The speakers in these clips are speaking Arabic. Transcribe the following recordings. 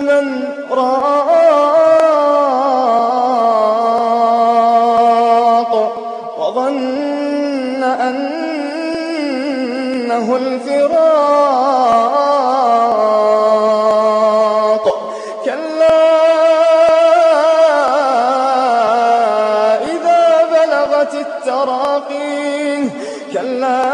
من راق وظن أنه الفراق. كلا إذا بلغت التراقي كلا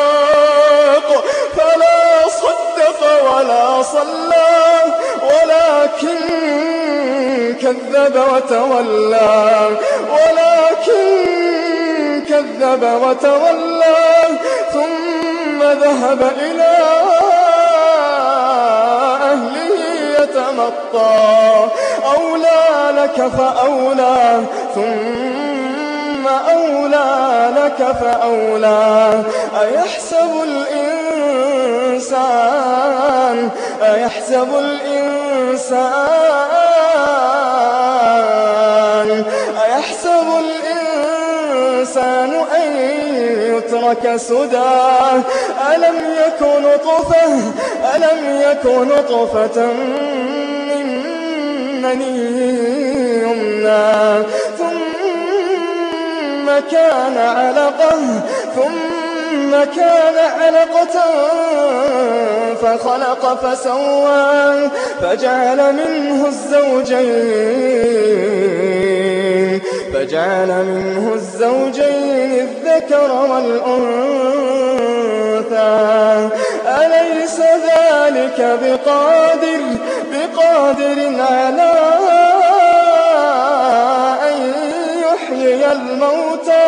صلى ولكن كذب وتولى ولكن كذب وتولى ثم ذهب إلى أهله يتمطى. أولى لك فأولى ثم أولى لك فأولى. أيحسب الإنسان أيحسب الإنسان؟ أيحسب الإنسان أن يترك سدى؟ ألم يكن نطفة؟ ألم يكن نطفة من مني يمنى؟ ثم كان علقة ثم كان علقة فخلق فسوى فجعل منه الزوجين فجعل منه الزوجين الذكر والأنثى. أليس ذلك بقادر بقادر على أن يحيي الموتى؟